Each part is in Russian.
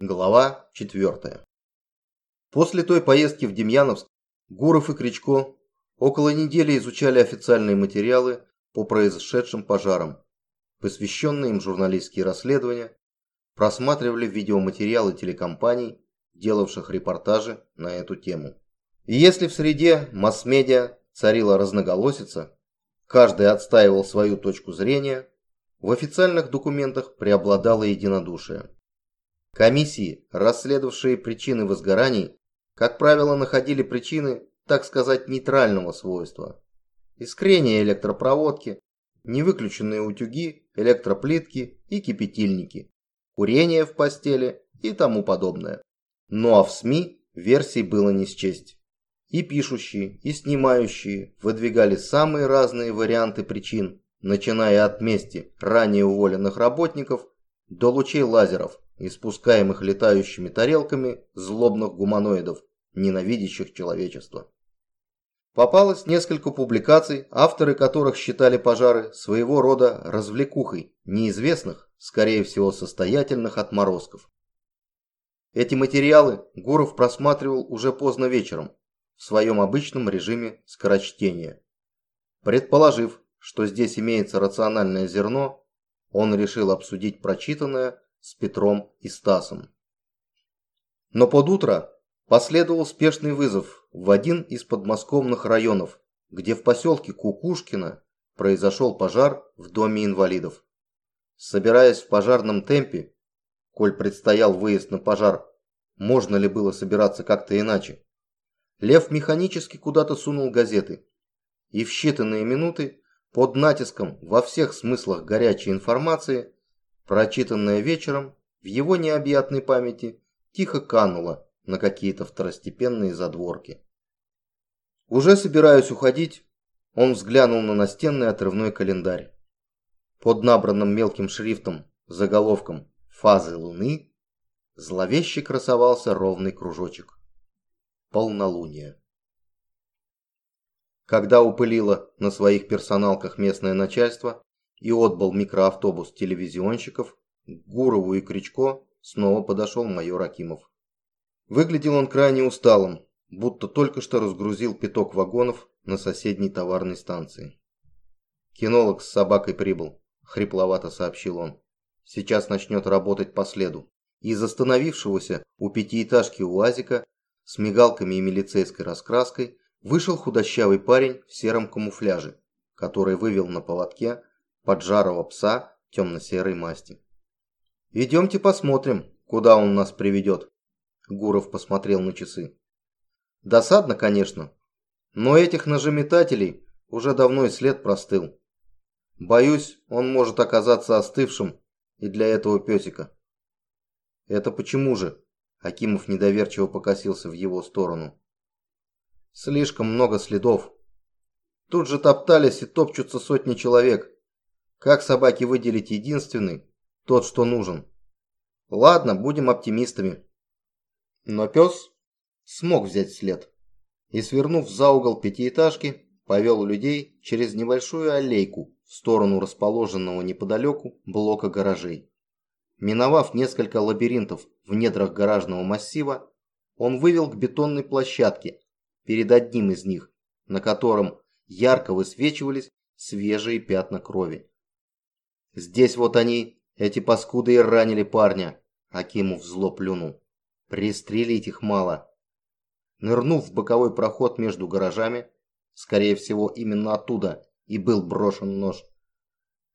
Глава 4. После той поездки в Демьяновск Гуров и Кричко около недели изучали официальные материалы по произошедшим пожарам, посвященные им журналистские расследования, просматривали видеоматериалы телекомпаний, делавших репортажи на эту тему. И если в среде масс-медиа царила разноголосица, каждый отстаивал свою точку зрения, в официальных документах преобладало единодушие. Комиссии, расследовавшие причины возгораний, как правило, находили причины, так сказать, нейтрального свойства. Искрение электропроводки, невыключенные утюги, электроплитки и кипятильники, курение в постели и тому подобное. Ну а в СМИ версий было не счесть. И пишущие, и снимающие выдвигали самые разные варианты причин, начиная от мести ранее уволенных работников до лучей лазеров – испускаемых летающими тарелками злобных гуманоидов, ненавидящих человечество. Попалось несколько публикаций, авторы которых считали пожары своего рода развлекухой неизвестных, скорее всего состоятельных отморозков. Эти материалы Гуров просматривал уже поздно вечером, в своем обычном режиме скорочтения. Предположив, что здесь имеется рациональное зерно, он решил обсудить прочитанное с Петром и Стасом. Но под утро последовал спешный вызов в один из подмосковных районов, где в поселке Кукушкино произошел пожар в доме инвалидов. Собираясь в пожарном темпе, коль предстоял выезд на пожар, можно ли было собираться как-то иначе, Лев механически куда-то сунул газеты. И в считанные минуты, под натиском во всех смыслах горячей информации, прочитанное вечером, в его необъятной памяти тихо кануло на какие-то второстепенные задворки. Уже собираясь уходить, он взглянул на настенный отрывной календарь. Под набранным мелким шрифтом заголовком «Фазы Луны» зловеще красовался ровный кружочек. Полнолуние. Когда упылило на своих персоналках местное начальство, и отбыл микроавтобус телевизионщиков, к Гурову и Кричко снова подошел майор Акимов. Выглядел он крайне усталым, будто только что разгрузил пяток вагонов на соседней товарной станции. «Кинолог с собакой прибыл», – хрипловато сообщил он. «Сейчас начнет работать по следу». Из остановившегося у пятиэтажки УАЗика с мигалками и милицейской раскраской вышел худощавый парень в сером камуфляже, который вывел на поводке поджарого пса темно-серой масти. «Идемте посмотрим, куда он нас приведет», – Гуров посмотрел на часы. «Досадно, конечно, но этих ножеметателей уже давно и след простыл. Боюсь, он может оказаться остывшим и для этого песика». «Это почему же?» – Акимов недоверчиво покосился в его сторону. «Слишком много следов. Тут же топтались и топчутся сотни человек. Как собаке выделить единственный, тот, что нужен? Ладно, будем оптимистами. Но пес смог взять след. И, свернув за угол пятиэтажки, повел людей через небольшую аллейку в сторону расположенного неподалеку блока гаражей. Миновав несколько лабиринтов в недрах гаражного массива, он вывел к бетонной площадке перед одним из них, на котором ярко высвечивались свежие пятна крови. Здесь вот они, эти паскуды, и ранили парня. Акимов зло плюнул. Пристрелить их мало. Нырнув в боковой проход между гаражами, скорее всего именно оттуда и был брошен нож,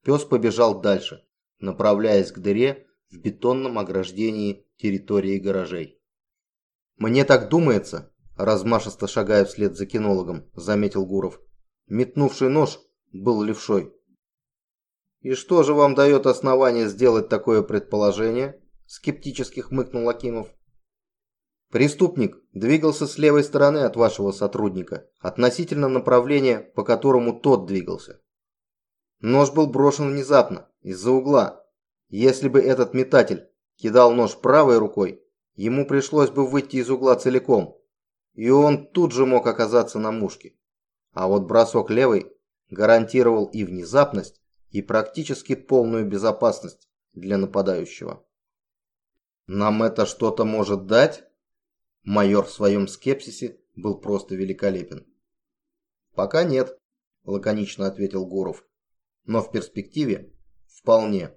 пес побежал дальше, направляясь к дыре в бетонном ограждении территории гаражей. «Мне так думается», – размашисто шагая вслед за кинологом, заметил Гуров. Метнувший нож был левшой. «И что же вам дает основание сделать такое предположение?» Скептически хмыкнул Акимов. Преступник двигался с левой стороны от вашего сотрудника, относительно направления, по которому тот двигался. Нож был брошен внезапно, из-за угла. Если бы этот метатель кидал нож правой рукой, ему пришлось бы выйти из угла целиком, и он тут же мог оказаться на мушке. А вот бросок левой гарантировал и внезапность, и практически полную безопасность для нападающего. Нам это что-то может дать? Майор в своем скепсисе был просто великолепен. Пока нет, лаконично ответил Гуров. Но в перспективе вполне.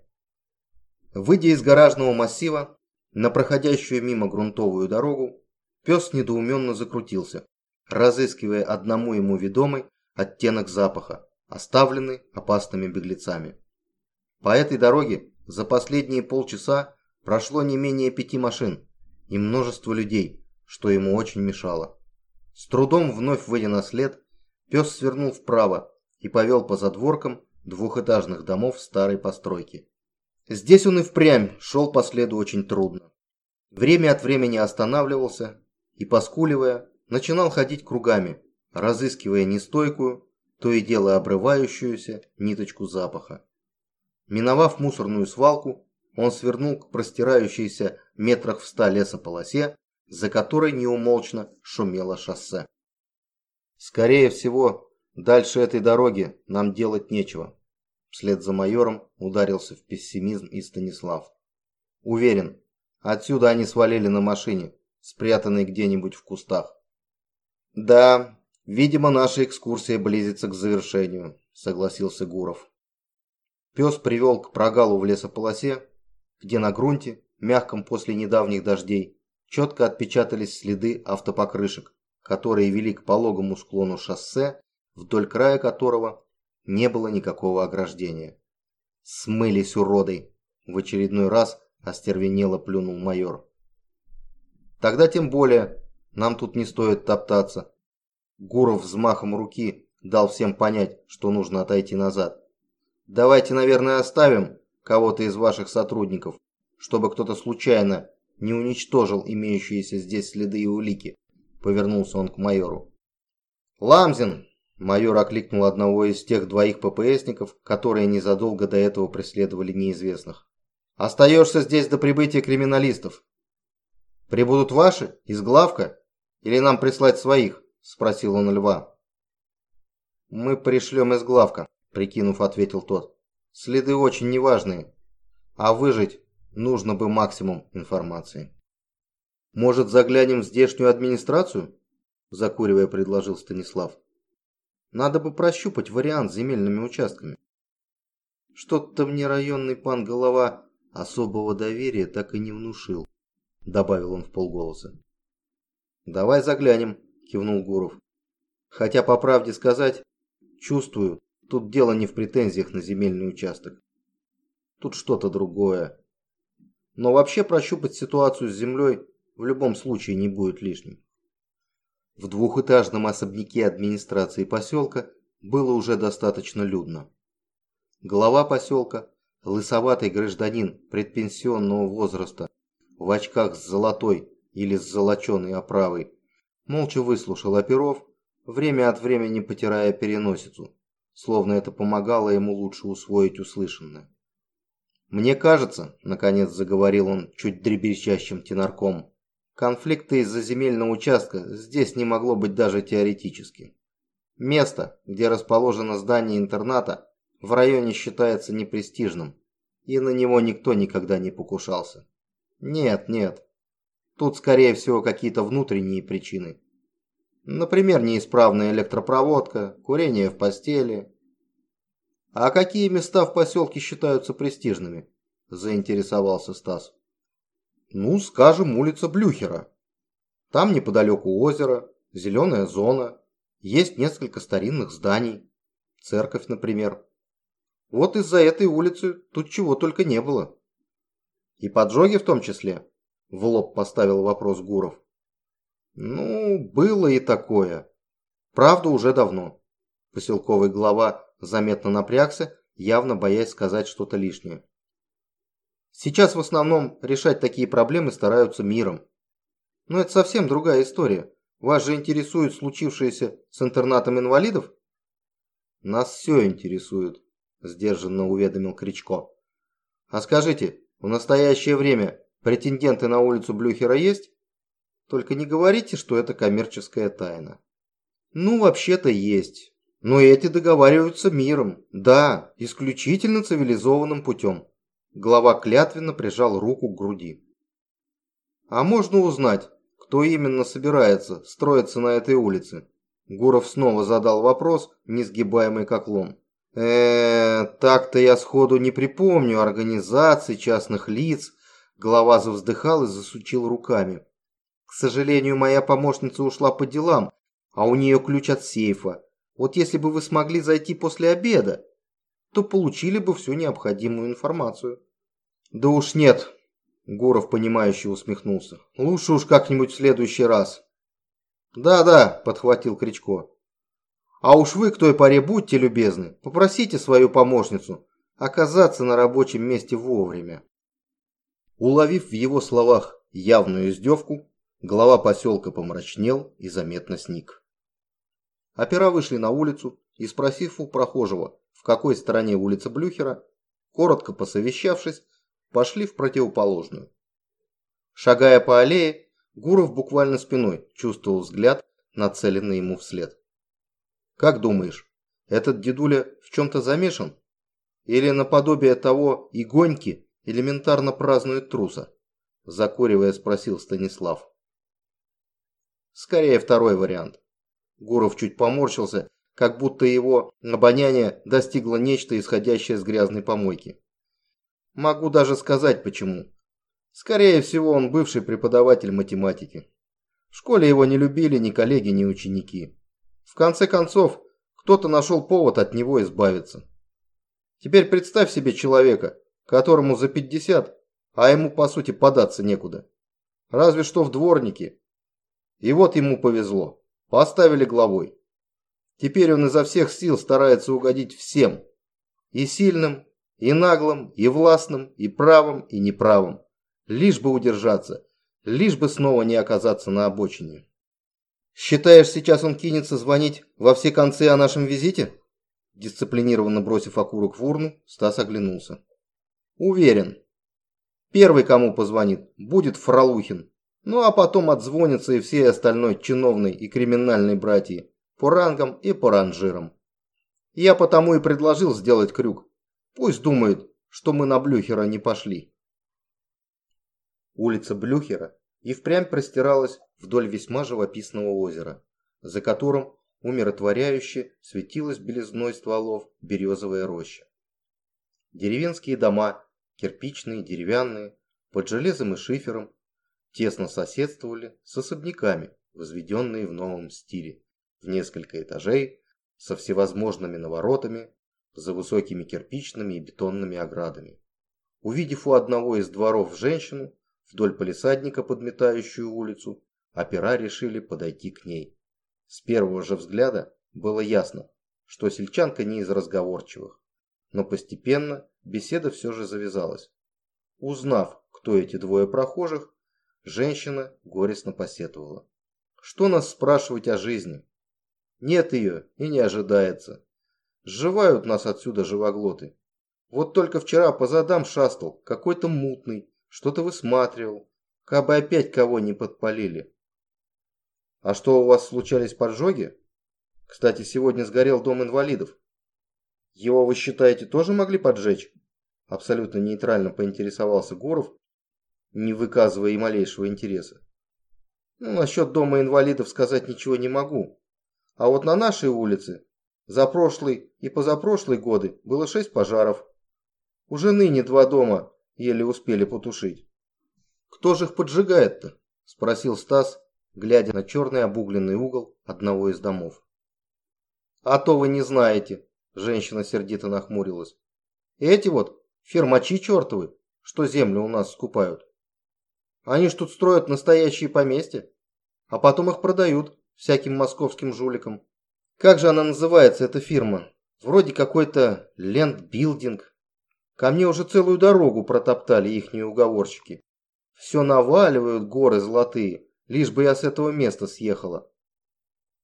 Выйдя из гаражного массива на проходящую мимо грунтовую дорогу, пес недоуменно закрутился, разыскивая одному ему ведомый оттенок запаха, оставленный опасными беглецами. По этой дороге за последние полчаса прошло не менее пяти машин и множество людей, что ему очень мешало. С трудом вновь выйдя на след, пес свернул вправо и повел по задворкам двухэтажных домов старой постройки. Здесь он и впрямь шел по следу очень трудно. Время от времени останавливался и, поскуливая, начинал ходить кругами, разыскивая нестойкую, то и дело обрывающуюся ниточку запаха. Миновав мусорную свалку, он свернул к простирающейся метрах в ста лесополосе, за которой неумолчно шумело шоссе. Скорее всего, дальше этой дороги нам делать нечего. Вслед за майором ударился в пессимизм и Станислав. Уверен, отсюда они свалили на машине, спрятанной где-нибудь в кустах. Да, видимо, наша экскурсия близится к завершению, согласился Гуров. Пес привел к прогалу в лесополосе, где на грунте, мягком после недавних дождей, четко отпечатались следы автопокрышек, которые вели к пологому склону шоссе, вдоль края которого не было никакого ограждения. «Смылись, уроды!» – в очередной раз остервенело плюнул майор. «Тогда тем более нам тут не стоит топтаться». Гуров взмахом руки дал всем понять, что нужно отойти назад. Давайте, наверное, оставим кого-то из ваших сотрудников, чтобы кто-то случайно не уничтожил имеющиеся здесь следы и улики. Повернулся он к майору. Ламзин! Майор окликнул одного из тех двоих ППСников, которые незадолго до этого преследовали неизвестных. Остаешься здесь до прибытия криминалистов. Прибудут ваши? Из главка? Или нам прислать своих? Спросил он льва. Мы пришлем из главка, прикинув, ответил тот. Следы очень неважные, а выжить нужно бы максимум информации. Может, заглянем в здешнюю администрацию? Закуривая, предложил Станислав. Надо бы прощупать вариант с земельными участками. Что-то мне районный пан голова особого доверия так и не внушил, добавил он в полголоса. Давай заглянем, кивнул Гуров. Хотя, по правде сказать, чувствую, Тут дело не в претензиях на земельный участок. Тут что-то другое. Но вообще прощупать ситуацию с землей в любом случае не будет лишним. В двухэтажном особняке администрации поселка было уже достаточно людно. Глава поселка, лысоватый гражданин предпенсионного возраста, в очках с золотой или с золоченой оправой, молча выслушал оперов, время от времени потирая переносицу словно это помогало ему лучше усвоить услышанное. «Мне кажется», – наконец заговорил он чуть дребезжащим тенорком, «конфликта из-за земельного участка здесь не могло быть даже теоретически. Место, где расположено здание интерната, в районе считается непрестижным, и на него никто никогда не покушался. Нет, нет, тут скорее всего какие-то внутренние причины. Например, неисправная электропроводка, курение в постели. А какие места в поселке считаются престижными? Заинтересовался Стас. Ну, скажем, улица Блюхера. Там неподалеку озеро, зеленая зона, есть несколько старинных зданий, церковь, например. Вот из-за этой улицы тут чего только не было. И поджоги в том числе, в лоб поставил вопрос Гуров. Ну, было и такое. Правда, уже давно. Поселковый глава заметно напрягся, явно боясь сказать что-то лишнее. Сейчас в основном решать такие проблемы стараются миром. Но это совсем другая история. Вас же интересует случившееся с интернатом инвалидов? Нас все интересует, сдержанно уведомил Кричко. А скажите, в настоящее время претенденты на улицу Блюхера есть? Только не говорите, что это коммерческая тайна. Ну, вообще-то есть. Но эти договариваются миром. Да, исключительно цивилизованным путем. Глава клятвенно прижал руку к груди. А можно узнать, кто именно собирается строиться на этой улице? Гуров снова задал вопрос, несгибаемый как лом. э так-то я сходу не припомню организаций, частных лиц. Глава завздыхал и засучил руками. Сожалению, моя помощница ушла по делам, а у нее ключ от сейфа. Вот если бы вы смогли зайти после обеда, то получили бы всю необходимую информацию. Да уж нет, Гуров понимающе усмехнулся. Лучше уж как-нибудь в следующий раз. Да-да, подхватил Кричко. А уж вы к той паре будьте любезны, попросите свою помощницу оказаться на рабочем месте вовремя. Уловив в его словах явную издевку, глава поселка помрачнел и заметно сник. Опера вышли на улицу и, спросив у прохожего, в какой стороне улица Блюхера, коротко посовещавшись, пошли в противоположную. Шагая по аллее, Гуров буквально спиной чувствовал взгляд, нацеленный ему вслед. «Как думаешь, этот дедуля в чем-то замешан? Или наподобие того и гоньки элементарно празднует труса?» Закуривая, спросил Станислав. Скорее второй вариант. Гуров чуть поморщился, как будто его обоняние достигло нечто, исходящее с грязной помойки. Могу даже сказать почему. Скорее всего, он бывший преподаватель математики. В школе его не любили ни коллеги, ни ученики. В конце концов, кто-то нашел повод от него избавиться. Теперь представь себе человека, которому за 50, а ему по сути податься некуда. Разве что в дворнике. И вот ему повезло. Поставили главой. Теперь он изо всех сил старается угодить всем. И сильным, и наглым, и властным, и правым, и неправым. Лишь бы удержаться, лишь бы снова не оказаться на обочине. «Считаешь, сейчас он кинется звонить во все концы о нашем визите?» Дисциплинированно бросив окурок в урну, Стас оглянулся. «Уверен. Первый, кому позвонит, будет Фролухин. Ну а потом отзвонятся и все остальной чиновной и криминальной братьи по рангам и по ранжирам. Я потому и предложил сделать крюк. Пусть думают, что мы на Блюхера не пошли. Улица Блюхера и впрямь простиралась вдоль весьма живописного озера, за которым умиротворяюще светилась белизной стволов березовая роща. Деревенские дома, кирпичные, деревянные, под железом и шифером, тесно соседствовали с особняками, возведенные в новом стиле, в несколько этажей, со всевозможными наворотами, за высокими кирпичными и бетонными оградами. Увидев у одного из дворов женщину, вдоль полисадника, подметающую улицу, опера решили подойти к ней. С первого же взгляда было ясно, что сельчанка не из разговорчивых, но постепенно беседа все же завязалась. Узнав, кто эти двое прохожих, Женщина горестно посетовала. Что нас спрашивать о жизни? Нет ее и не ожидается. Сживают нас отсюда живоглоты. Вот только вчера по задам шастал, какой-то мутный, что-то высматривал, как бы опять кого не подпалили. А что у вас случались поджоги? Кстати, сегодня сгорел дом инвалидов. Его вы считаете тоже могли поджечь? Абсолютно нейтрально поинтересовался Гуров, не выказывая и малейшего интереса. Ну, насчет дома инвалидов сказать ничего не могу. А вот на нашей улице за прошлый и позапрошлый годы было шесть пожаров. Уже ныне два дома еле успели потушить. Кто же их поджигает-то? Спросил Стас, глядя на черный обугленный угол одного из домов. А то вы не знаете, женщина сердито нахмурилась. Эти вот фермачи чертовы, что землю у нас скупают. Они ж тут строят настоящие поместья, а потом их продают всяким московским жуликам. Как же она называется, эта фирма? Вроде какой-то лендбилдинг. Ко мне уже целую дорогу протоптали ихние уговорщики. Все наваливают горы золотые, лишь бы я с этого места съехала.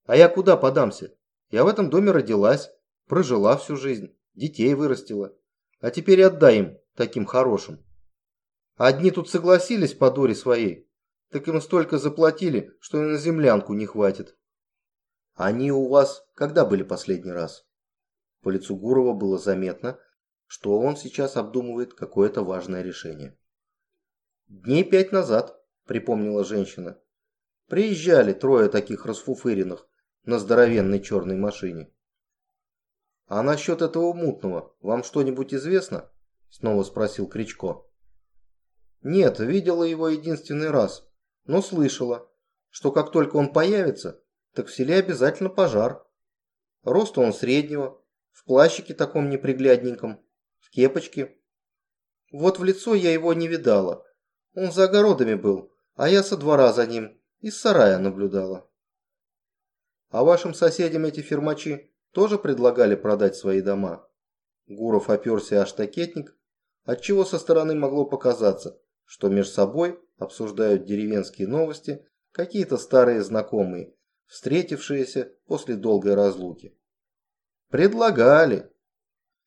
А я куда подамся? Я в этом доме родилась, прожила всю жизнь, детей вырастила. А теперь отдай им, таким хорошим. Одни тут согласились по дуре своей, так им столько заплатили, что и на землянку не хватит. Они у вас когда были последний раз? По лицу Гурова было заметно, что он сейчас обдумывает какое-то важное решение. Дней пять назад, припомнила женщина. Приезжали трое таких расфуфыренных на здоровенной черной машине. А насчет этого мутного вам что-нибудь известно? Снова спросил Кричко. Нет, видела его единственный раз, но слышала, что как только он появится, так в селе обязательно пожар. Роста он среднего, в плащике таком неприглядненьком, в кепочке. Вот в лицо я его не видала. Он за огородами был, а я со двора за ним, из сарая наблюдала. А вашим соседям эти фермачи тоже предлагали продать свои дома? Гуров оперся о штакетник, отчего со стороны могло показаться, что между собой обсуждают деревенские новости какие-то старые знакомые, встретившиеся после долгой разлуки. Предлагали.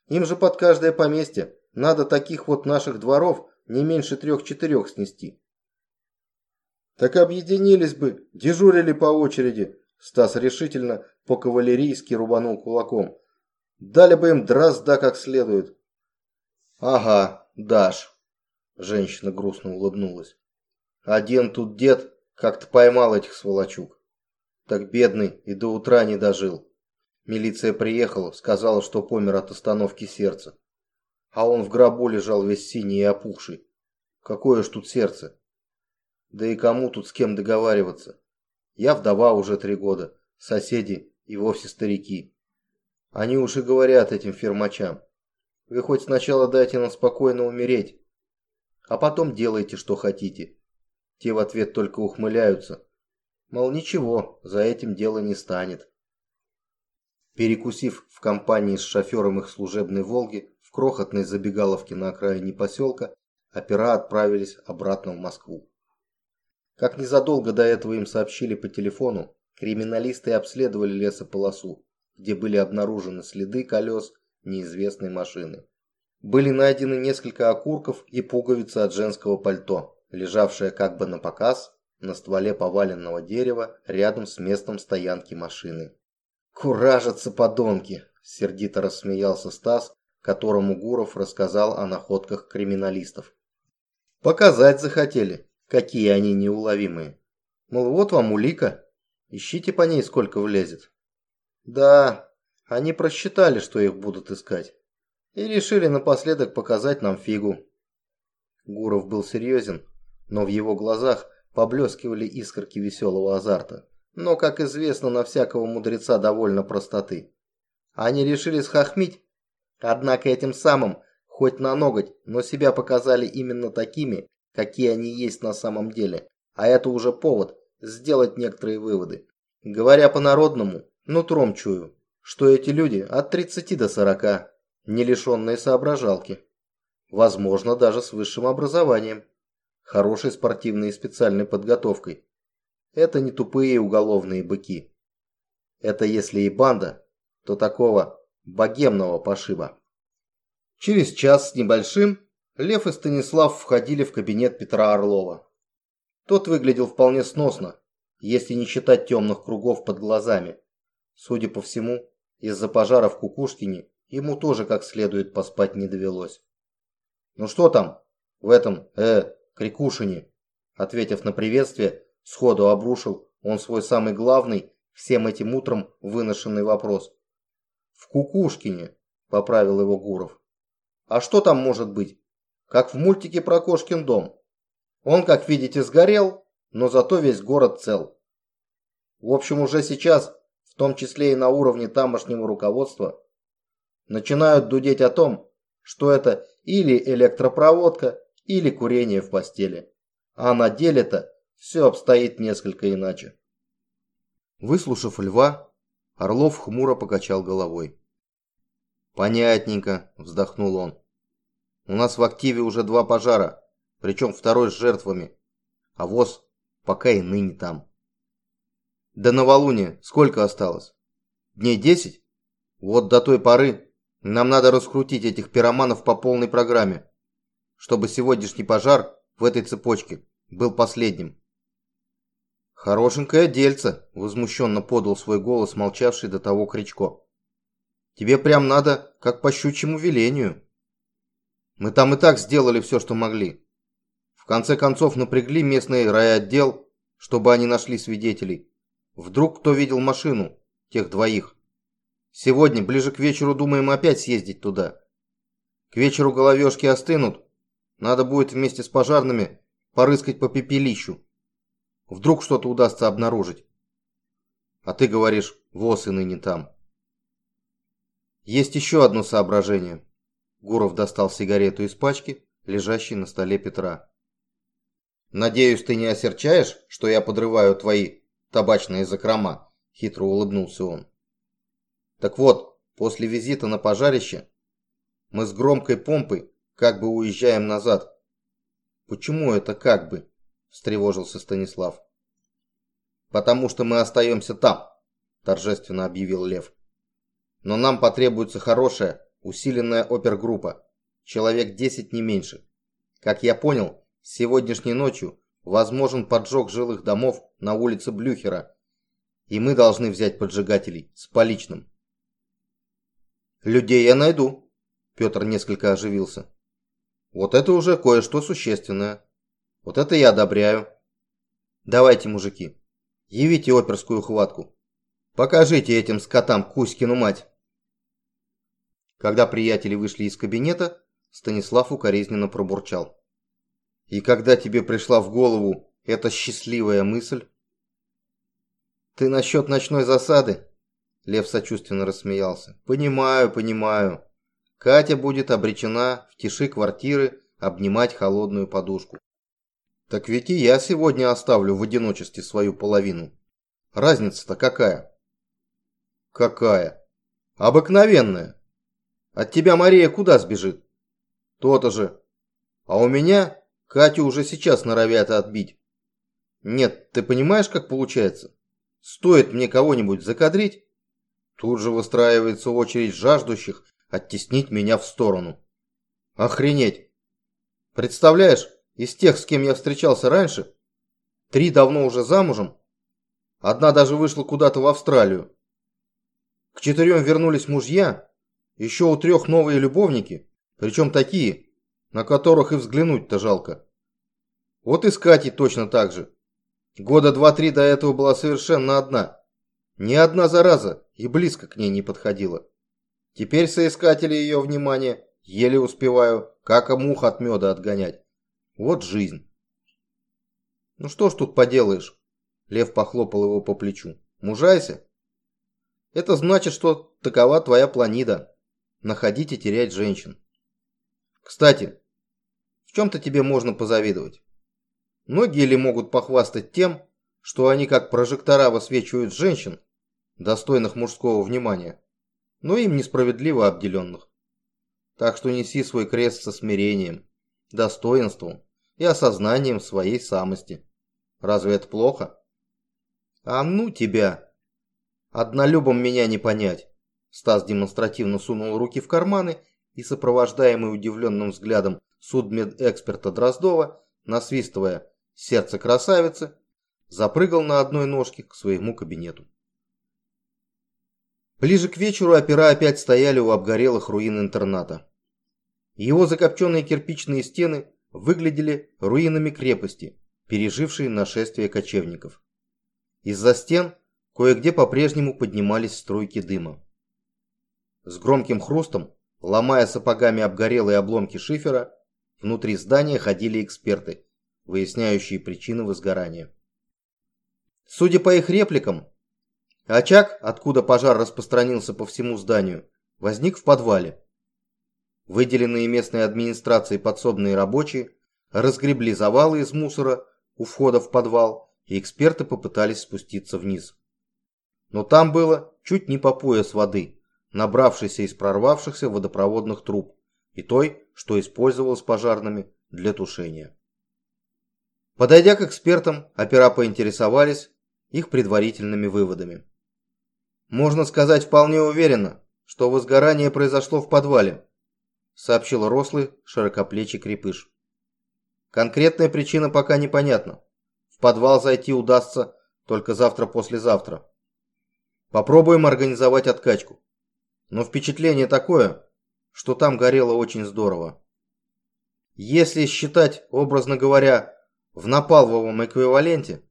Им же под каждое поместье надо таких вот наших дворов не меньше трех-четырех снести. Так объединились бы, дежурили по очереди. Стас решительно по-кавалерийски рубанул кулаком. Дали бы им дрозда как следует. Ага, дашь. Женщина грустно улыбнулась. Один тут дед как-то поймал этих сволочук. Так бедный и до утра не дожил. Милиция приехала, сказала, что помер от остановки сердца. А он в гробу лежал весь синий и опухший. Какое ж тут сердце? Да и кому тут с кем договариваться? Я вдова уже три года, соседи и вовсе старики. Они уж и говорят этим фермачам. Вы хоть сначала дайте нам спокойно умереть, а потом делайте, что хотите. Те в ответ только ухмыляются. Мол, ничего, за этим дело не станет. Перекусив в компании с шофером их служебной «Волги» в крохотной забегаловке на окраине поселка, опера отправились обратно в Москву. Как незадолго до этого им сообщили по телефону, криминалисты обследовали лесополосу, где были обнаружены следы колес неизвестной машины. Были найдены несколько окурков и пуговицы от женского пальто лежавшая как бы на показ на стволе поваленного дерева рядом с местом стоянки машины. «Куражатся подонки!» – сердито рассмеялся Стас, которому Гуров рассказал о находках криминалистов. «Показать захотели, какие они неуловимые. Мол, вот вам улика, ищите по ней сколько влезет». «Да, они просчитали, что их будут искать, и решили напоследок показать нам фигу». Гуров был серьезен, но в его глазах поблескивали искорки веселого азарта. Но, как известно, на всякого мудреца довольно простоты. Они решили схохмить, однако этим самым, хоть на ноготь, но себя показали именно такими, какие они есть на самом деле. А это уже повод сделать некоторые выводы. Говоря по-народному, нутром чую, что эти люди от 30 до 40, не лишенные соображалки. Возможно, даже с высшим образованием хорошей спортивной и специальной подготовкой. Это не тупые уголовные быки. Это если и банда, то такого богемного пошиба. Через час с небольшим Лев и Станислав входили в кабинет Петра Орлова. Тот выглядел вполне сносно, если не считать темных кругов под глазами. Судя по всему, из-за пожара в Кукушкине ему тоже как следует поспать не довелось. «Ну что там в этом, э, Крикушине. Ответив на приветствие, сходу обрушил он свой самый главный всем этим утром выношенный вопрос. «В Кукушкине», – поправил его Гуров. «А что там может быть? Как в мультике про Кошкин дом. Он, как видите, сгорел, но зато весь город цел. В общем, уже сейчас, в том числе и на уровне тамошнего руководства, начинают дудеть о том, что это или электропроводка, или курение в постели. А на деле-то все обстоит несколько иначе. Выслушав льва, Орлов хмуро покачал головой. «Понятненько», – вздохнул он. «У нас в активе уже два пожара, причем второй с жертвами, а ВОЗ пока и ныне там». «До новолуния сколько осталось? Дней десять? Вот до той поры нам надо раскрутить этих пироманов по полной программе чтобы сегодняшний пожар в этой цепочке был последним. «Хорошенькое дельце», – возмущенно подал свой голос молчавший до того Кричко. «Тебе прям надо, как по щучьему велению. Мы там и так сделали все, что могли. В конце концов напрягли местный райотдел, чтобы они нашли свидетелей. Вдруг кто видел машину, тех двоих. Сегодня, ближе к вечеру, думаем опять съездить туда. К вечеру головешки остынут. Надо будет вместе с пожарными порыскать по пепелищу. Вдруг что-то удастся обнаружить. А ты говоришь, воз и ныне там. Есть еще одно соображение. Гуров достал сигарету из пачки, лежащей на столе Петра. «Надеюсь, ты не осерчаешь, что я подрываю твои табачные закрома?» – хитро улыбнулся он. «Так вот, после визита на пожарище мы с громкой помпой как бы уезжаем назад». «Почему это как бы?» – встревожился Станислав. «Потому что мы остаемся там», – торжественно объявил Лев. «Но нам потребуется хорошая, усиленная опергруппа, человек 10 не меньше. Как я понял, сегодняшней ночью возможен поджог жилых домов на улице Блюхера, и мы должны взять поджигателей с поличным. Людей я найду, Петр несколько оживился. Вот это уже кое-что существенное. Вот это я одобряю. Давайте, мужики, явите оперскую хватку. Покажите этим скотам Кузькину мать. Когда приятели вышли из кабинета, Станислав укоризненно пробурчал. И когда тебе пришла в голову эта счастливая мысль? Ты насчет ночной засады? Лев сочувственно рассмеялся. Понимаю, понимаю. Катя будет обречена в тиши квартиры обнимать холодную подушку. Так ведь и я сегодня оставлю в одиночестве свою половину. Разница-то какая? Какая? Обыкновенная. От тебя Мария куда сбежит? То-то же. А у меня Катю уже сейчас норовят отбить. Нет, ты понимаешь, как получается? Стоит мне кого-нибудь закадрить, тут же выстраивается очередь жаждущих оттеснить меня в сторону. Охренеть! Представляешь, из тех, с кем я встречался раньше, три давно уже замужем, одна даже вышла куда-то в Австралию. К четырем вернулись мужья, еще у трех новые любовники, причем такие, на которых и взглянуть-то жалко. Вот и с Катей точно так же. Года два-три до этого была совершенно одна. Ни одна зараза и близко к ней не подходила. Теперь соискатели ее внимания еле успеваю, как и мух от меда отгонять. Вот жизнь. Ну что ж тут поделаешь? Лев похлопал его по плечу. Мужайся. Это значит, что такова твоя планида. Находить и терять женщин. Кстати, чем-то тебе можно позавидовать. Многие ли могут похвастать тем, что они как прожектора высвечивают женщин, достойных мужского внимания, но им несправедливо обделенных. Так что неси свой крест со смирением, достоинством и осознанием своей самости. Разве это плохо? А ну тебя! Однолюбом меня не понять. Стас демонстративно сунул руки в карманы и, сопровождаемый удивленным взглядом судмедэксперта Дроздова, насвистывая «Сердце красавицы», запрыгал на одной ножке к своему кабинету. Ближе к вечеру опера опять стояли у обгорелых руин интерната. Его закопченные кирпичные стены выглядели руинами крепости, пережившей нашествие кочевников. Из-за стен кое-где по-прежнему поднимались струйки дыма. С громким хрустом, ломая сапогами обгорелые обломки шифера, Внутри здания ходили эксперты, выясняющие причины возгорания. Судя по их репликам, очаг, откуда пожар распространился по всему зданию, возник в подвале. Выделенные местной администрацией подсобные рабочие разгребли завалы из мусора у входа в подвал, и эксперты попытались спуститься вниз. Но там было чуть не по пояс воды, набравшейся из прорвавшихся водопроводных труб, и той, что использовалась пожарными для тушения. Подойдя к экспертам, опера поинтересовались их предварительными выводами. «Можно сказать вполне уверенно, что возгорание произошло в подвале», сообщил рослый, широкоплечий крепыш. «Конкретная причина пока непонятна. В подвал зайти удастся только завтра-послезавтра. Попробуем организовать откачку. Но впечатление такое, что там горело очень здорово. Если считать, образно говоря, в напалвовом эквиваленте,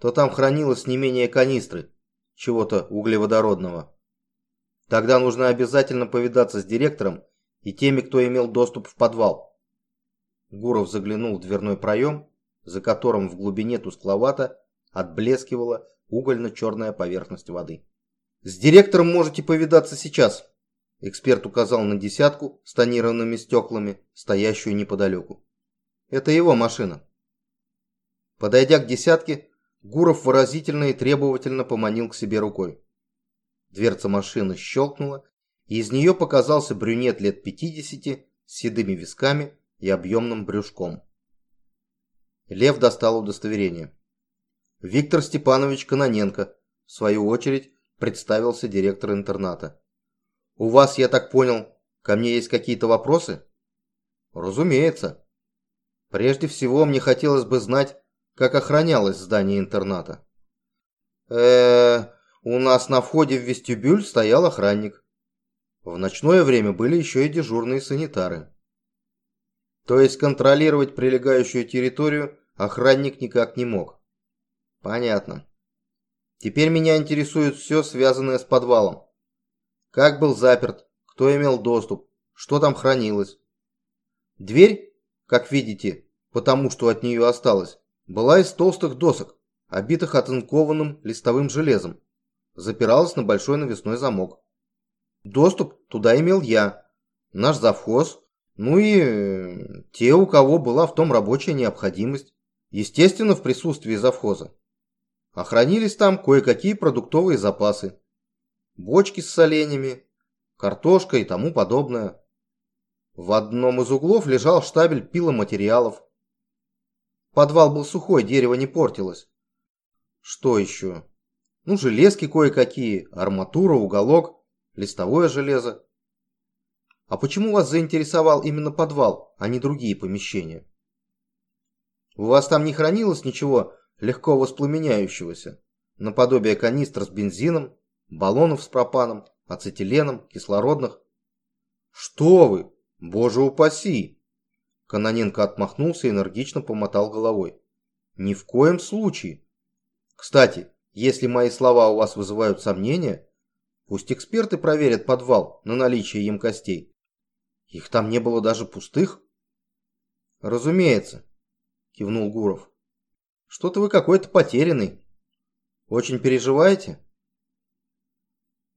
то там хранилось не менее канистры чего-то углеводородного. Тогда нужно обязательно повидаться с директором и теми, кто имел доступ в подвал. Гуров заглянул в дверной проем, за которым в глубине тускловато отблескивала угольно-черная поверхность воды. «С директором можете повидаться сейчас», – эксперт указал на десятку с тонированными стеклами, стоящую неподалеку. «Это его машина». Подойдя к десятке, Гуров выразительно и требовательно поманил к себе рукой. Дверца машины щелкнула, и из нее показался брюнет лет 50 с седыми висками и объемным брюшком. Лев достал удостоверение. Виктор Степанович Каноненко, в свою очередь, представился директор интерната. «У вас, я так понял, ко мне есть какие-то вопросы?» «Разумеется. Прежде всего, мне хотелось бы знать, как охранялось здание интерната». «Э-э, у нас на входе в вестибюль стоял охранник. В ночное время были еще и дежурные санитары. То есть контролировать прилегающую территорию охранник никак не мог. Понятно. Теперь меня интересует все, связанное с подвалом. Как был заперт, кто имел доступ, что там хранилось. Дверь, как видите, потому что от нее осталось, была из толстых досок, обитых оцинкованным листовым железом. Запиралась на большой навесной замок. Доступ туда имел я, наш завхоз, ну и э, те, у кого была в том рабочая необходимость. Естественно, в присутствии завхоза. Охранились там кое-какие продуктовые запасы. Бочки с соленьями, картошка и тому подобное. В одном из углов лежал штабель пиломатериалов. Подвал был сухой, дерево не портилось. Что еще? Ну, железки кое-какие, арматура, уголок, листовое железо. А почему вас заинтересовал именно подвал, а не другие помещения? У вас там не хранилось ничего легко воспламеняющегося, наподобие канистр с бензином, баллонов с пропаном, ацетиленом, кислородных? Что вы, боже упаси! Каноненко отмахнулся и энергично помотал головой. Ни в коем случае. Кстати, если мои слова у вас вызывают сомнения, пусть эксперты проверят подвал на наличие емкостей. Их там не было даже пустых. Разумеется, кивнул Гуров. Что-то вы какой-то потерянный. Очень переживаете?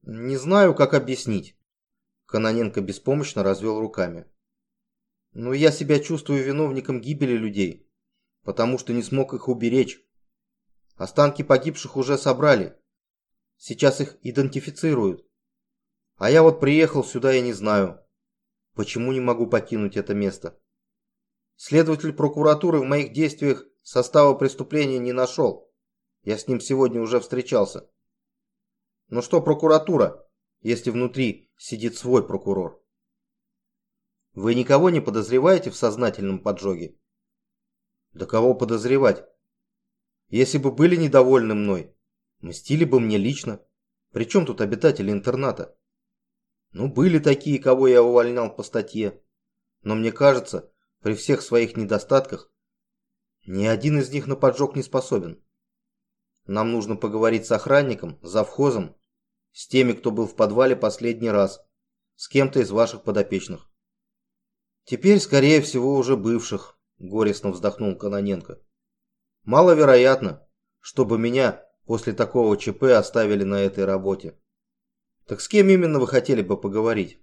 Не знаю, как объяснить. Каноненко беспомощно развел руками. Но я себя чувствую виновником гибели людей, потому что не смог их уберечь. Останки погибших уже собрали. Сейчас их идентифицируют. А я вот приехал сюда и не знаю, почему не могу покинуть это место. Следователь прокуратуры в моих действиях состава преступления не нашел. Я с ним сегодня уже встречался. Но что прокуратура, если внутри сидит свой прокурор? Вы никого не подозреваете в сознательном поджоге? Да кого подозревать? Если бы были недовольны мной, мстили бы мне лично. Причем тут обитатели интерната? Ну, были такие, кого я увольнял по статье. Но мне кажется, при всех своих недостатках, ни один из них на поджог не способен. Нам нужно поговорить с охранником, завхозом, с теми, кто был в подвале последний раз, с кем-то из ваших подопечных. Теперь, скорее всего, уже бывших, горестно вздохнул Каноненко. Маловероятно, чтобы меня после такого ЧП оставили на этой работе. Так с кем именно вы хотели бы поговорить?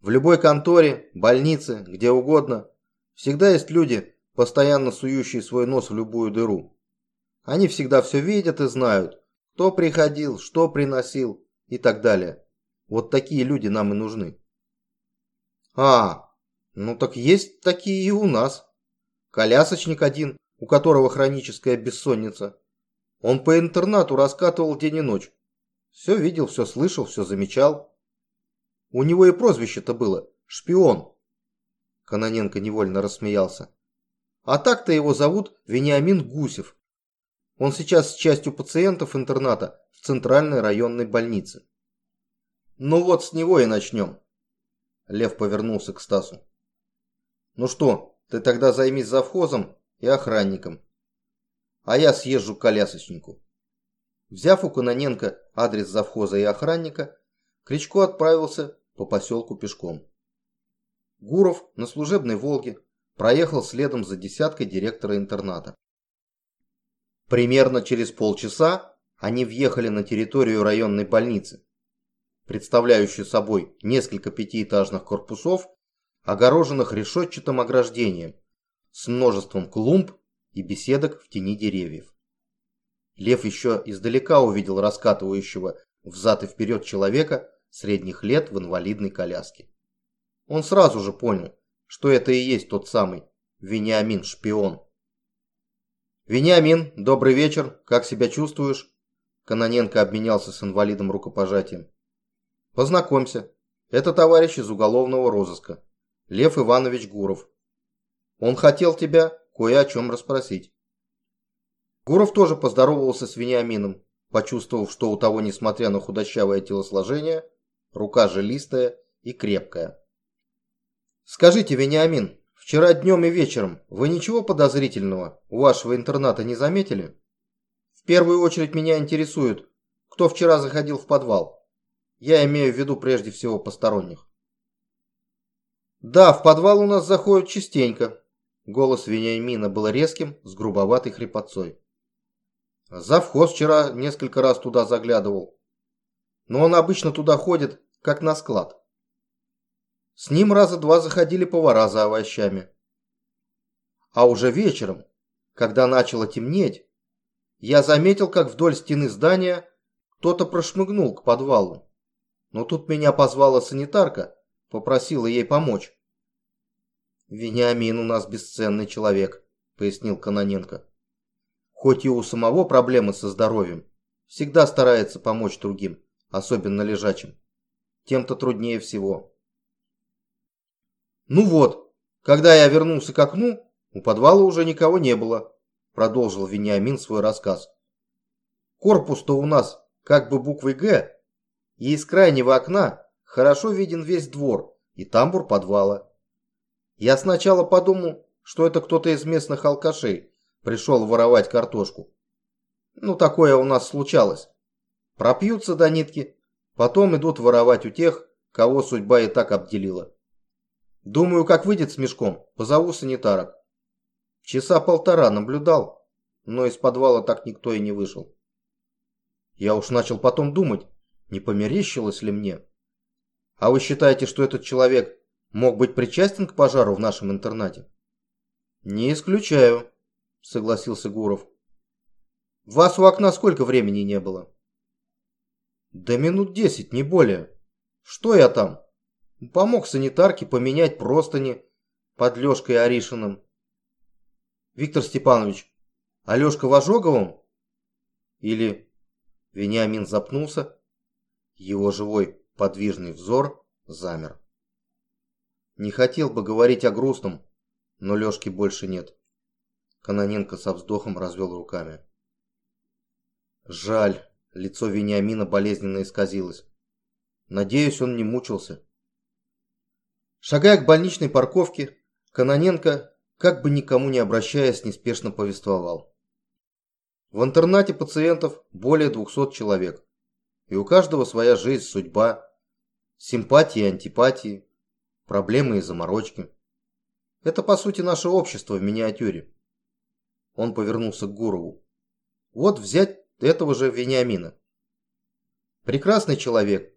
В любой конторе, больнице, где угодно, всегда есть люди, постоянно сующие свой нос в любую дыру. Они всегда все видят и знают, кто приходил, что приносил и так далее. Вот такие люди нам и нужны. А, ну так есть такие и у нас. Колясочник один, у которого хроническая бессонница. Он по интернату раскатывал день и ночь. Все видел, все слышал, все замечал. У него и прозвище-то было – шпион. Каноненко невольно рассмеялся. А так-то его зовут Вениамин Гусев. Он сейчас с частью пациентов интерната в центральной районной больнице. Ну вот с него и начнем. Лев повернулся к Стасу. Ну что, ты тогда займись завхозом и охранником. А я съезжу к колясочнику. Взяв у Кононенко адрес завхоза и охранника, Кричко отправился по поселку пешком. Гуров на служебной «Волге» проехал следом за десяткой директора интерната. Примерно через полчаса они въехали на территорию районной больницы, представляющую собой несколько пятиэтажных корпусов, огороженных решетчатым ограждением, с множеством клумб и беседок в тени деревьев. Лев еще издалека увидел раскатывающего взад и вперед человека средних лет в инвалидной коляске. Он сразу же понял, что это и есть тот самый Вениамин-шпион. «Вениамин, добрый вечер, как себя чувствуешь?» Каноненко обменялся с инвалидом рукопожатием. «Познакомься, это товарищ из уголовного розыска, Лев Иванович Гуров. Он хотел тебя кое о чем расспросить». Гуров тоже поздоровался с Вениамином, почувствовав, что у того, несмотря на худощавое телосложение, рука жилистая и крепкая. «Скажите, Вениамин, вчера днем и вечером вы ничего подозрительного у вашего интерната не заметили? В первую очередь меня интересует, кто вчера заходил в подвал. Я имею в виду прежде всего посторонних». «Да, в подвал у нас заходят частенько», Голос Вениамина был резким, с грубоватой хрипотцой. Завхоз вчера несколько раз туда заглядывал. Но он обычно туда ходит, как на склад. С ним раза два заходили повара за овощами. А уже вечером, когда начало темнеть, я заметил, как вдоль стены здания кто-то прошмыгнул к подвалу. Но тут меня позвала санитарка, попросила ей помочь. «Вениамин у нас бесценный человек», — пояснил Каноненко. Хоть и у самого проблемы со здоровьем, всегда старается помочь другим, особенно лежачим. Тем-то труднее всего. «Ну вот, когда я вернулся к окну, у подвала уже никого не было», продолжил Вениамин свой рассказ. «Корпус-то у нас как бы буквой «Г», и из крайнего окна хорошо виден весь двор и тамбур подвала. Я сначала подумал, что это кто-то из местных алкашей, Пришел воровать картошку. Ну, такое у нас случалось. Пропьются до нитки, потом идут воровать у тех, кого судьба и так обделила. Думаю, как выйдет с мешком, позову санитарок. Часа полтора наблюдал, но из подвала так никто и не вышел. Я уж начал потом думать, не померещилось ли мне. А вы считаете, что этот человек мог быть причастен к пожару в нашем интернате? Не исключаю, согласился Гуров. Вас у окна сколько времени не было? Да минут десять, не более. Что я там? Помог санитарке поменять простыни под Лёшкой Аришиным. Виктор Степанович, Алёшка в Ожоговом? Или... Вениамин запнулся. Его живой подвижный взор замер. Не хотел бы говорить о грустном, но Лёшки больше нет. Каноненко со вздохом развел руками. Жаль, лицо Вениамина болезненно исказилось. Надеюсь, он не мучился. Шагая к больничной парковке, Каноненко, как бы никому не обращаясь, неспешно повествовал. В интернате пациентов более 200 человек. И у каждого своя жизнь, судьба, симпатии и антипатии, проблемы и заморочки. Это, по сути, наше общество в миниатюре. Он повернулся к Гурову. Вот взять этого же Вениамина. Прекрасный человек,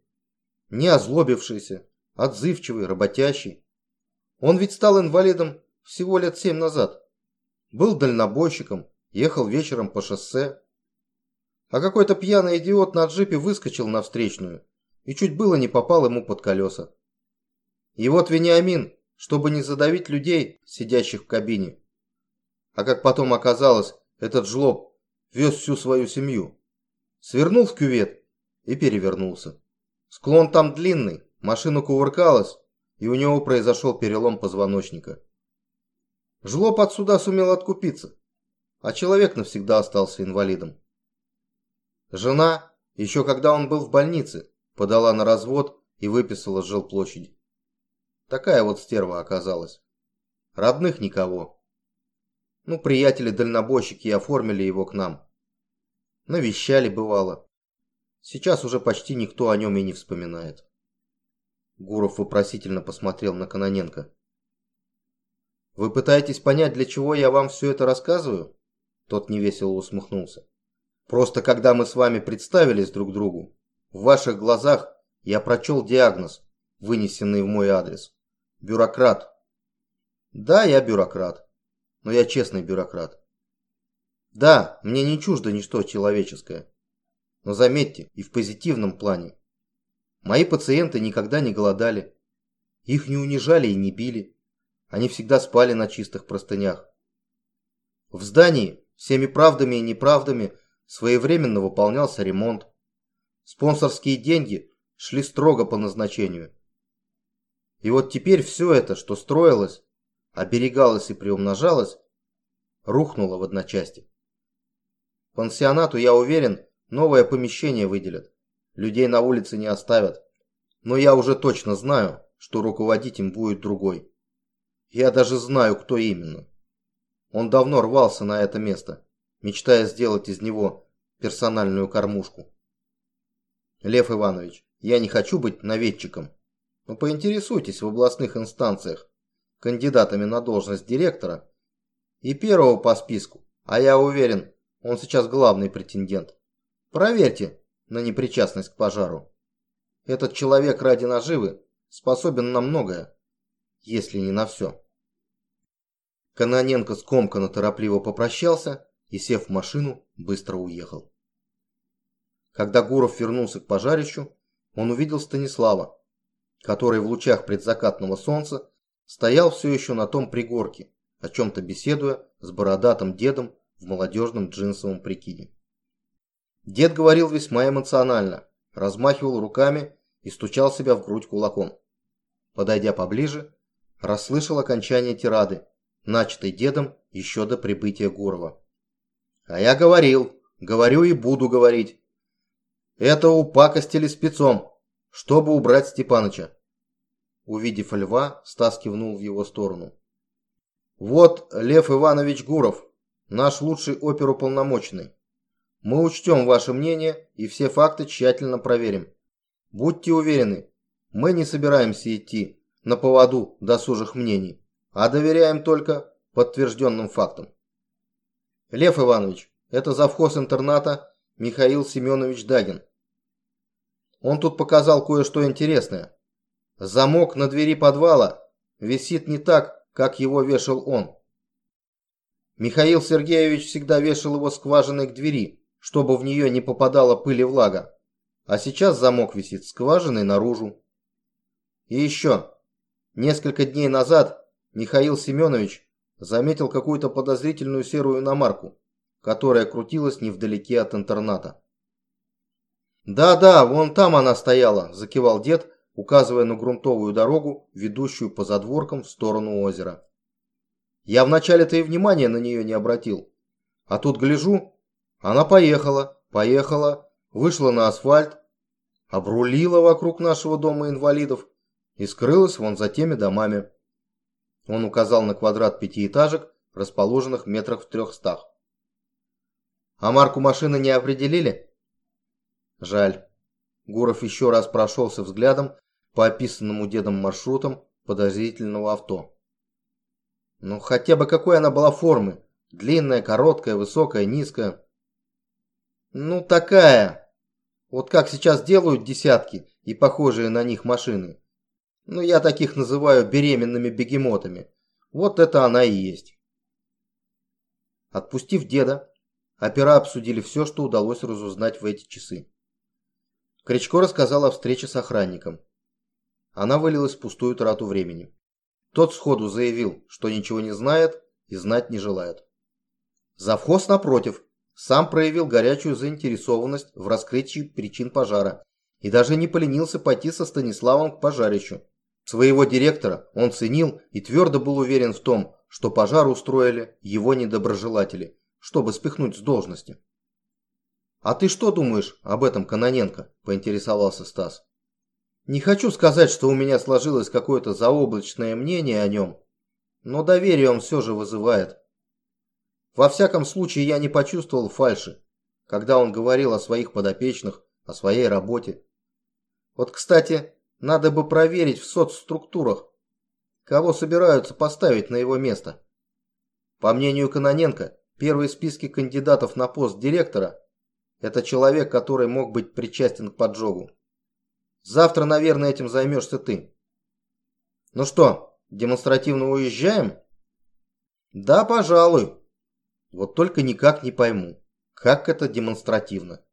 не озлобившийся, отзывчивый, работящий. Он ведь стал инвалидом всего лет семь назад. Был дальнобойщиком, ехал вечером по шоссе. А какой-то пьяный идиот на джипе выскочил на встречную и чуть было не попал ему под колеса. И вот Вениамин, чтобы не задавить людей, сидящих в кабине, а как потом оказалось, этот жлоб вез всю свою семью. Свернул в кювет и перевернулся. Склон там длинный, машина кувыркалась, и у него произошел перелом позвоночника. Жлоб отсюда сумел откупиться, а человек навсегда остался инвалидом. Жена, еще когда он был в больнице, подала на развод и выписала с жилплощади. Такая вот стерва оказалась. Родных никого. Ну, приятели-дальнобойщики оформили его к нам. Навещали бывало. Сейчас уже почти никто о нем и не вспоминает. Гуров вопросительно посмотрел на Каноненко. «Вы пытаетесь понять, для чего я вам все это рассказываю?» Тот невесело усмехнулся. «Просто когда мы с вами представились друг другу, в ваших глазах я прочел диагноз, вынесенный в мой адрес. Бюрократ. Да, я бюрократ, но я честный бюрократ. Да, мне не чуждо ничто человеческое. Но заметьте, и в позитивном плане. Мои пациенты никогда не голодали. Их не унижали и не били. Они всегда спали на чистых простынях. В здании всеми правдами и неправдами своевременно выполнялся ремонт. Спонсорские деньги шли строго по назначению. И вот теперь все это, что строилось, оберегалось и приумножалось, рухнуло в одночасье. Пансионату, я уверен, новое помещение выделят. Людей на улице не оставят. Но я уже точно знаю, что руководить им будет другой. Я даже знаю, кто именно. Он давно рвался на это место, мечтая сделать из него персональную кормушку. Лев Иванович, я не хочу быть наведчиком, но поинтересуйтесь в областных инстанциях кандидатами на должность директора и первого по списку, а я уверен, он сейчас главный претендент. Проверьте, на непричастность к пожару. Этот человек ради наживы способен на многое, если не на все. Каноненко скомканно торопливо попрощался и, сев в машину, быстро уехал. Когда Гуров вернулся к пожарищу, он увидел Станислава, который в лучах предзакатного солнца стоял все еще на том пригорке, о чем-то беседуя с бородатым дедом в молодежном джинсовом прикиде. Дед говорил весьма эмоционально, размахивал руками и стучал себя в грудь кулаком. Подойдя поближе, расслышал окончание тирады, начатой дедом еще до прибытия Гурова. «А я говорил, говорю и буду говорить. Это упакостили спецом, чтобы убрать Степаныча». Увидев льва, Стас кивнул в его сторону. «Вот Лев Иванович Гуров, наш лучший оперуполномоченный. Мы учтем ваше мнение и все факты тщательно проверим. Будьте уверены, мы не собираемся идти на поводу досужих мнений, а доверяем только подтвержденным фактам. Лев Иванович, это завхоз интерната Михаил Семенович Дагин. Он тут показал кое-что интересное. Замок на двери подвала висит не так, как его вешал он. Михаил Сергеевич всегда вешал его скважиной к двери, чтобы в нее не попадала пыль и влага. А сейчас замок висит скважиной наружу. И еще. Несколько дней назад Михаил Семенович заметил какую-то подозрительную серую иномарку, которая крутилась невдалеке от интерната. «Да-да, вон там она стояла», – закивал дед, указывая на грунтовую дорогу, ведущую по задворкам в сторону озера. Я вначале-то и внимания на нее не обратил. А тут гляжу, она поехала, поехала, вышла на асфальт, обрулила вокруг нашего дома инвалидов и скрылась вон за теми домами. Он указал на квадрат пятиэтажек, расположенных метрах в трехстах. А марку машины не определили? Жаль. Гуров еще раз прошелся взглядом по описанному дедом маршрутам подозрительного авто. Ну хотя бы какой она была формы? Длинная, короткая, высокая, низкая. Ну, такая. Вот как сейчас делают десятки и похожие на них машины. Ну, я таких называю беременными бегемотами. Вот это она и есть. Отпустив деда, опера обсудили все, что удалось разузнать в эти часы. Кричко рассказал о встрече с охранником. Она вылилась в пустую трату времени. Тот сходу заявил, что ничего не знает и знать не желает. Завхоз, напротив, сам проявил горячую заинтересованность в раскрытии причин пожара и даже не поленился пойти со Станиславом к пожарищу. Своего директора он ценил и твердо был уверен в том, что пожар устроили его недоброжелатели, чтобы спихнуть с должности. «А ты что думаешь об этом Каноненко?» – поинтересовался Стас. «Не хочу сказать, что у меня сложилось какое-то заоблачное мнение о нем, но доверие он все же вызывает. Во всяком случае, я не почувствовал фальши, когда он говорил о своих подопечных, о своей работе. Вот, кстати, надо бы проверить в соцструктурах, кого собираются поставить на его место. По мнению Каноненко, первый в списке кандидатов на пост директора – это человек, который мог быть причастен к поджогу. Завтра, наверное, этим займешься ты. Ну что, демонстративно уезжаем? Да, пожалуй. Вот только никак не пойму, как это демонстративно.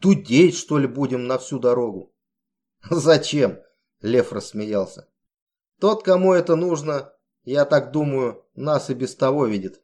Тудеть, что ли, будем на всю дорогу? Зачем? Лев рассмеялся. Тот, кому это нужно, я так думаю, нас и без того видит.